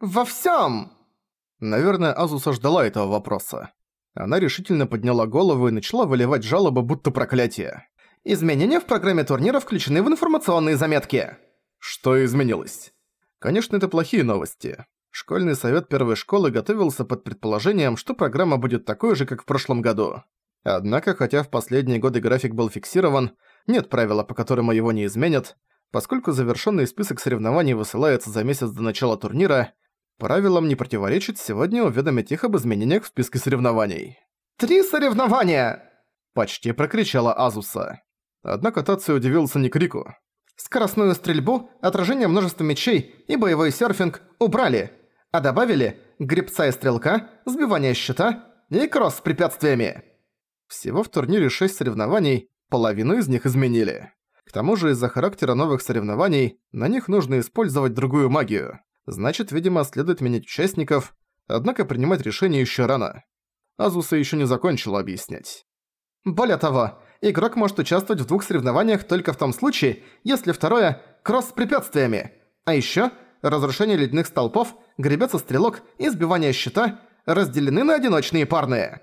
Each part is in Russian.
«Во всем. Наверное, Азуса ждала этого вопроса. Она решительно подняла голову и начала выливать жалобы, будто проклятие. «Изменения в программе турнира включены в информационные заметки». Что изменилось? Конечно, это плохие новости. Школьный совет первой школы готовился под предположением, что программа будет такой же, как в прошлом году. Однако, хотя в последние годы график был фиксирован, нет правила, по которому его не изменят, поскольку завершенный список соревнований высылается за месяц до начала турнира, правилам не противоречит сегодня уведомить их об изменениях в списке соревнований. «Три соревнования!» – почти прокричала Азуса. Однако Тацию удивился не крику. «Скоростную стрельбу, отражение множества мечей и боевой серфинг убрали, а добавили гребца и стрелка, сбивание щита и кросс с препятствиями». Всего в турнире 6 соревнований, половину из них изменили. К тому же из-за характера новых соревнований на них нужно использовать другую магию. Значит, видимо, следует менять участников, однако принимать решение еще рано. Азуса еще не закончила объяснять. Более того, игрок может участвовать в двух соревнованиях только в том случае, если второе – кросс с препятствиями. А еще разрушение ледяных столпов, гребец стрелок и сбивание щита разделены на одиночные парные.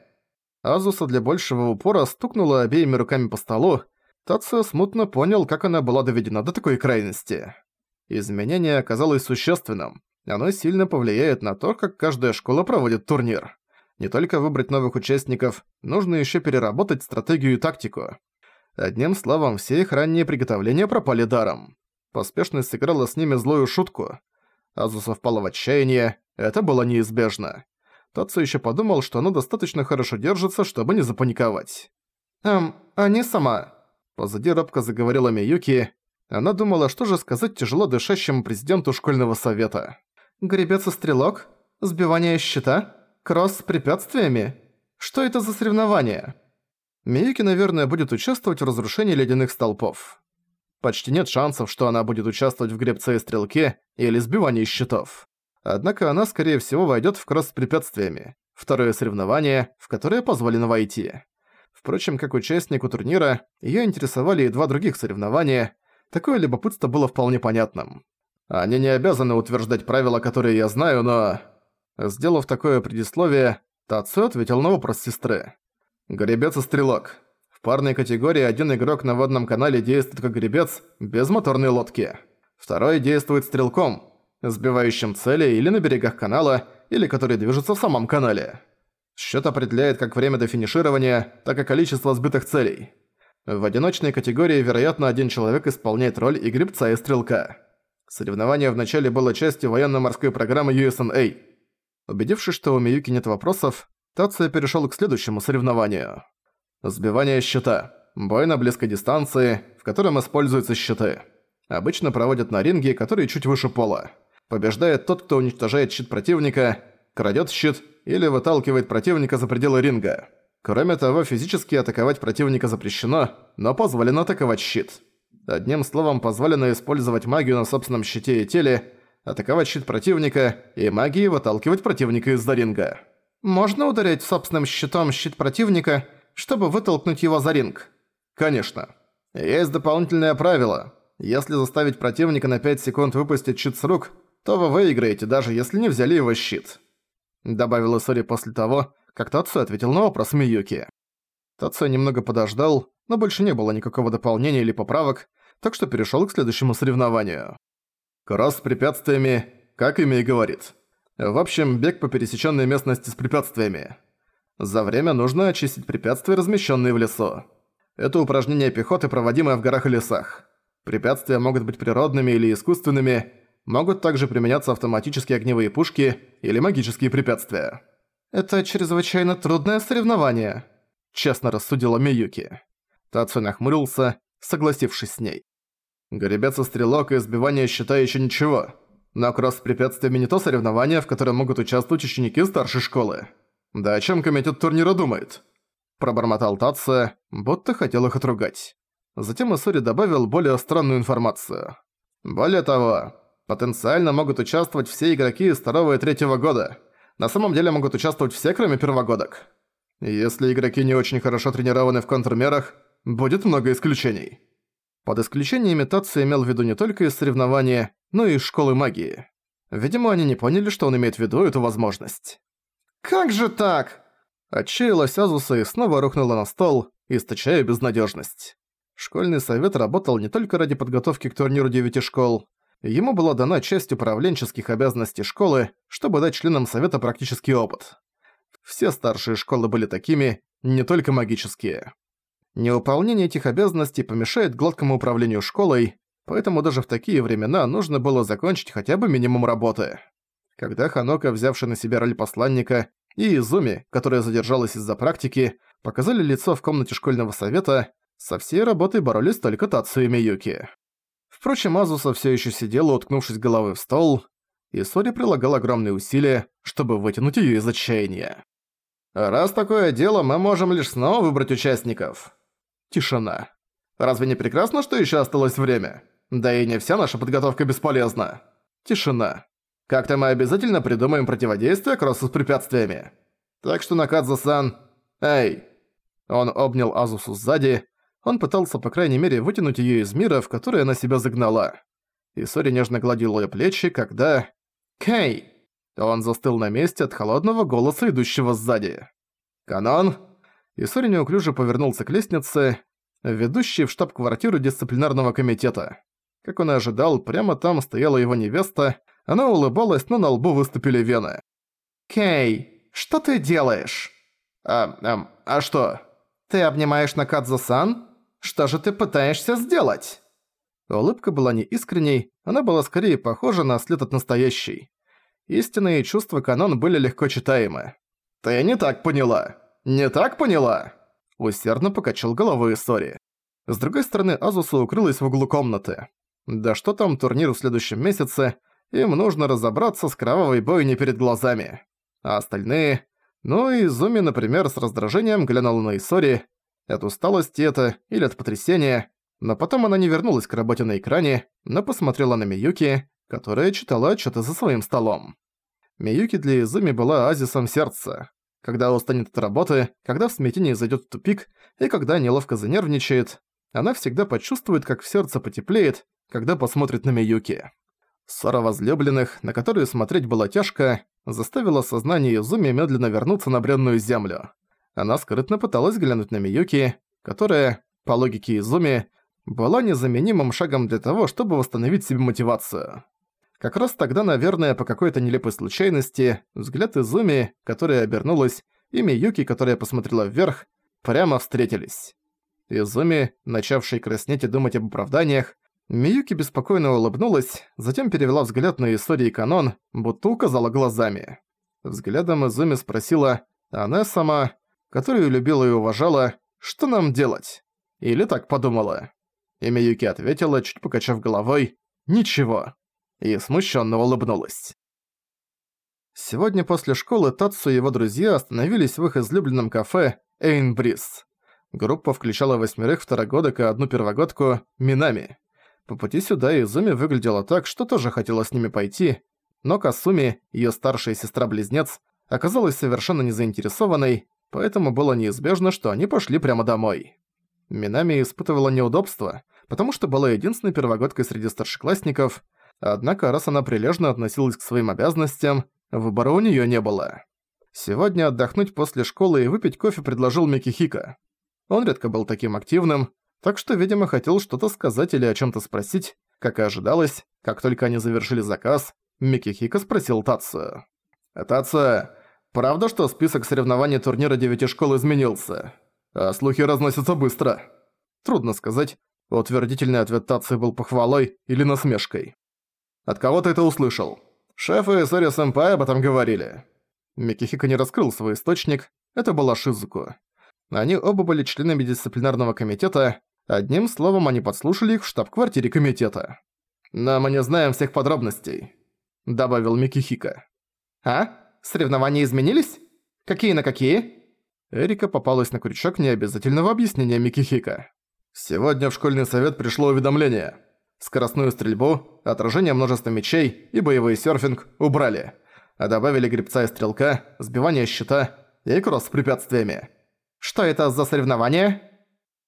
Азуса для большего упора стукнула обеими руками по столу. Тацио смутно понял, как она была доведена до такой крайности. Изменение оказалось существенным. Оно сильно повлияет на то, как каждая школа проводит турнир. Не только выбрать новых участников, нужно еще переработать стратегию и тактику. Одним словом, все их ранние приготовления пропали даром. Поспешность сыграла с ними злую шутку. Азуса впала в отчаяние, это было неизбежно. Татсу еще подумал, что оно достаточно хорошо держится, чтобы не запаниковать. «Эм, а не сама...» Позади робко заговорила Миюки. Она думала, что же сказать тяжело дышащему президенту школьного совета. «Гребец и стрелок? Сбивание щита? Кросс с препятствиями? Что это за соревнования?» Миюки, наверное, будет участвовать в разрушении ледяных столпов. Почти нет шансов, что она будет участвовать в гребце и стрелке или сбивании щитов. Однако она, скорее всего, войдет в кросс с препятствиями. Второе соревнование, в которое позволено войти. Впрочем, как участнику турнира, ее интересовали и два других соревнования. Такое любопытство было вполне понятным. Они не обязаны утверждать правила, которые я знаю, но... Сделав такое предисловие, Тацу ответил на вопрос сестры. Гребец и стрелок. В парной категории один игрок на водном канале действует как гребец, без моторной лодки. Второй действует стрелком, сбивающим цели или на берегах канала, или который движется в самом канале. Счет определяет как время до финиширования, так и количество сбитых целей. В одиночной категории, вероятно, один человек исполняет роль и гребца, и стрелка. Соревнование вначале было частью военно-морской программы USNA. Убедившись, что у Миюки нет вопросов, Тация перешёл к следующему соревнованию. Сбивание щита. Бой на близкой дистанции, в котором используются щиты. Обычно проводят на ринге, который чуть выше пола. Побеждает тот, кто уничтожает щит противника, крадет щит или выталкивает противника за пределы ринга. Кроме того, физически атаковать противника запрещено, но позволено атаковать щит. Одним словом, позволено использовать магию на собственном щите и теле, атаковать щит противника и магией выталкивать противника из-за ринга. Можно ударять собственным щитом щит противника, чтобы вытолкнуть его за ринг? Конечно. Есть дополнительное правило. Если заставить противника на 5 секунд выпустить щит с рук, то вы выиграете, даже если не взяли его щит», — добавила Сори после того, как Тацу ответил на вопрос Миюки. Тацу немного подождал, но больше не было никакого дополнения или поправок, так что перешёл к следующему соревнованию. Кросс с препятствиями, как имя и говорит. В общем, бег по пересечённой местности с препятствиями. За время нужно очистить препятствия, размещённые в лесу. Это упражнение пехоты, проводимое в горах и лесах. Препятствия могут быть природными или искусственными, Могут также применяться автоматические огневые пушки или магические препятствия. «Это чрезвычайно трудное соревнование», – честно рассудила Миюки. Тацу нахмурился, согласившись с ней. Гребец стрелок и сбивание щита еще ничего. Но кросс с препятствиями не то соревнование, в котором могут участвовать ученики старшей школы. Да о чем комитет турнира думает? Пробормотал Татсо, будто хотел их отругать. Затем Исури добавил более странную информацию. Более того, Потенциально могут участвовать все игроки из второго и третьего года. На самом деле могут участвовать все, кроме первогодок. Если игроки не очень хорошо тренированы в контрмерах, будет много исключений. Под исключением имитации имел в виду не только из соревнования, но и из школы магии. Видимо, они не поняли, что он имеет в виду эту возможность. «Как же так?» Отчаялась Азуса и снова рухнула на стол, источая безнадежность. Школьный совет работал не только ради подготовки к турниру девяти школ. Ему была дана часть управленческих обязанностей школы, чтобы дать членам совета практический опыт. Все старшие школы были такими, не только магические. Неуполнение этих обязанностей помешает гладкому управлению школой, поэтому даже в такие времена нужно было закончить хотя бы минимум работы. Когда Ханока, взявший на себя роль посланника, и Изуми, которая задержалась из-за практики, показали лицо в комнате школьного совета, со всей работой боролись только Тацу и Миюки. Впрочем, Азуса все еще сидела, уткнувшись головой в стол, и Сори прилагал огромные усилия, чтобы вытянуть ее из отчаяния. «Раз такое дело, мы можем лишь снова выбрать участников». Тишина. «Разве не прекрасно, что еще осталось время? Да и не вся наша подготовка бесполезна». Тишина. «Как-то мы обязательно придумаем противодействие кроссу с препятствиями. Так что Накадзо-сан... Эй!» Он обнял Азусу сзади, он пытался, по крайней мере, вытянуть её из мира, в который она себя загнала. И нежно гладил её плечи, когда... «Кэй!» Он застыл на месте от холодного голоса, идущего сзади. «Канон!» И Сори неуклюже повернулся к лестнице, ведущей в штаб-квартиру дисциплинарного комитета. Как он и ожидал, прямо там стояла его невеста, она улыбалась, но на лбу выступили вены. «Кэй, что ты делаешь?» «А, а, а что?» «Ты обнимаешь Накадзо-сан?» Что же ты пытаешься сделать?» Улыбка была не искренней, она была скорее похожа на след от настоящей. Истинные чувства Канон были легко читаемы. «Ты не так поняла! Не так поняла!» Усердно покачал головой Сори. С другой стороны, Азуса укрылась в углу комнаты. Да что там турнир в следующем месяце, им нужно разобраться с кровавой бойней перед глазами. А остальные... Ну и Зуми, например, с раздражением глянул на Исори, от усталости это или от потрясения, но потом она не вернулась к работе на экране, но посмотрела на Миюки, которая читала отчеты за своим столом. Миюки для Изуми была азисом сердца. Когда устанет от работы, когда в смятении зайдет в тупик и когда неловко занервничает, она всегда почувствует, как в сердце потеплеет, когда посмотрит на Миюки. Ссора возлюбленных, на которую смотреть было тяжко, заставила сознание Изуми медленно вернуться на бренную землю. Она скрытно пыталась глянуть на Миюки, которая, по логике Изуми, была незаменимым шагом для того, чтобы восстановить себе мотивацию. Как раз тогда, наверное, по какой-то нелепой случайности, взгляд Изуми, которая обернулась, и Миюки, которая посмотрела вверх, прямо встретились. Изуми, начавший краснеть и думать об оправданиях, Миюки беспокойно улыбнулась, затем перевела взгляд на истории канон, будто указала глазами. Взглядом Изуми спросила, она сама, которую любила и уважала, что нам делать? Или так подумала. И Миюки ответила, чуть покачав головой, «Ничего». И смущенно улыбнулась. Сегодня после школы Татсу и его друзья остановились в их излюбленном кафе «Эйн Бриз». Группа включала восьмерых второгодок и одну первогодку Минами. По пути сюда Изуми выглядела так, что тоже хотела с ними пойти, но Касуми, ее старшая сестра-близнец, оказалась совершенно не заинтересованной, поэтому было неизбежно, что они пошли прямо домой. Минами испытывала неудобства, потому что была единственной первогодкой среди старшеклассников, однако раз она прилежно относилась к своим обязанностям, выбора у неё не было. Сегодня отдохнуть после школы и выпить кофе предложил Микихика. Он редко был таким активным, так что, видимо, хотел что-то сказать или о чём-то спросить, как и ожидалось, как только они завершили заказ, Микихика спросил Татсу. «Татсу, Правда, что список соревнований турнира девяти школ изменился? А слухи разносятся быстро. Трудно сказать, утвердительный ответ Тацуи был похвалой или насмешкой. От кого ты это услышал? Шеф и Исори-сэмпай об этом говорили. Микихико не раскрыл свой источник, это была Шизуку. Они оба были членами дисциплинарного комитета, одним словом они подслушали их в штаб-квартире комитета. «Но мы не знаем всех подробностей», — добавил Микихико. «А?» Соревнования изменились? Какие на какие?» Эрика попалась на крючок необязательного объяснения Микихика. «Сегодня в школьный совет пришло уведомление. Скоростную стрельбу, отражение множества мечей и боевой серфинг убрали, а добавили гребца и стрелка, сбивание щита и кросс с препятствиями. Что это за соревнования?»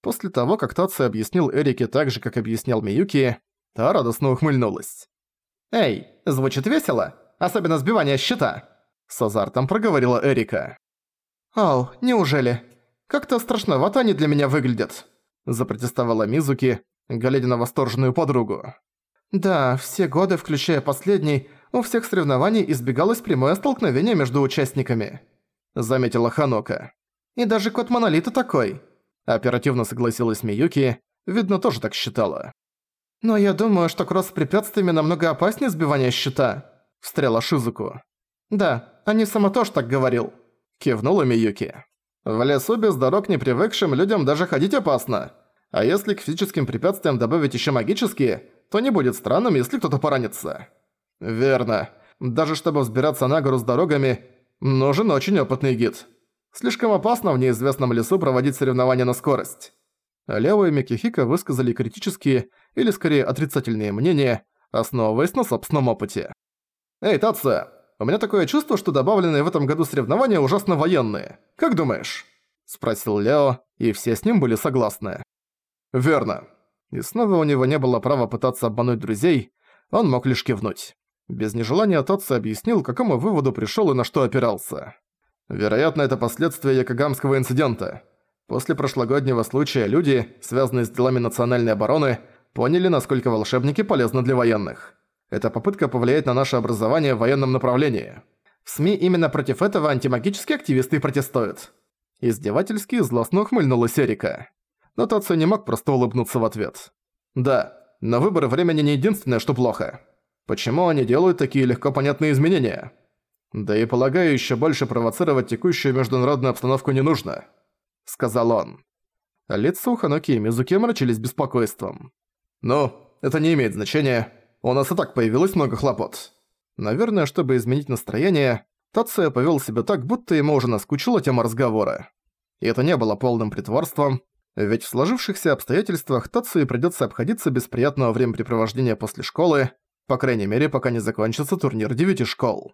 После того, как Таци объяснил Эрике так же, как объяснял Миюки, та радостно ухмыльнулась. «Эй, звучит весело, особенно сбивание щита!» С азартом проговорила Эрика. «Ау, неужели? Как-то страшновато они для меня выглядят», запротестовала Мизуки, глядя на восторженную подругу. «Да, все годы, включая последний, у всех соревнований избегалось прямое столкновение между участниками», заметила Ханока. «И даже кот Монолита такой», оперативно согласилась Миюки, видно, тоже так считала. «Но я думаю, что кросс с препятствиями намного опаснее сбивания щита», встряла Шизуку. «Да, они сама тоже так говорил», кивнула Миюки. «В лесу без дорог не привыкшим людям даже ходить опасно. А если к физическим препятствиям добавить еще магические, то не будет странным, если кто-то поранится». «Верно. Даже чтобы взбираться на гору с дорогами, нужен очень опытный гид. Слишком опасно в неизвестном лесу проводить соревнования на скорость». Лео и Микихика высказали критические, или скорее отрицательные мнения, основываясь на собственном опыте. «Эй, Татсо, у меня такое чувство, что добавленные в этом году соревнования ужасно военные. Как думаешь?» Спросил Лео, и все с ним были согласны. «Верно». И снова у него не было права пытаться обмануть друзей, он мог лишь кивнуть. Без нежелания Татсо объяснил, к какому выводу пришёл и на что опирался. Вероятно, это последствия Якогамского инцидента. После прошлогоднего случая люди, связанные с делами национальной обороны, поняли, насколько волшебники полезны для военных. Это попытка повлиять на наше образование в военном направлении. В СМИ именно против этого антимагические активисты протестуют. Издевательски и злостно ухмыльнулась Эрика. Но Тацу не мог просто улыбнуться в ответ. Да, но выбор времени не единственное, что плохо. Почему они делают такие легко понятные изменения? Да и полагаю, еще больше провоцировать текущую международную обстановку не нужно. Сказал он. Лица у Ханоки и Мизуки мрачились беспокойством. «Ну, это не имеет значения. У нас и так появилось много хлопот». Наверное, чтобы изменить настроение, Тация повел себя так, будто ему уже наскучила тема разговора. И это не было полным притворством, ведь в сложившихся обстоятельствах Тации придётся обходиться без приятного времяпрепровождения после школы, по крайней мере, пока не закончится турнир девяти школ.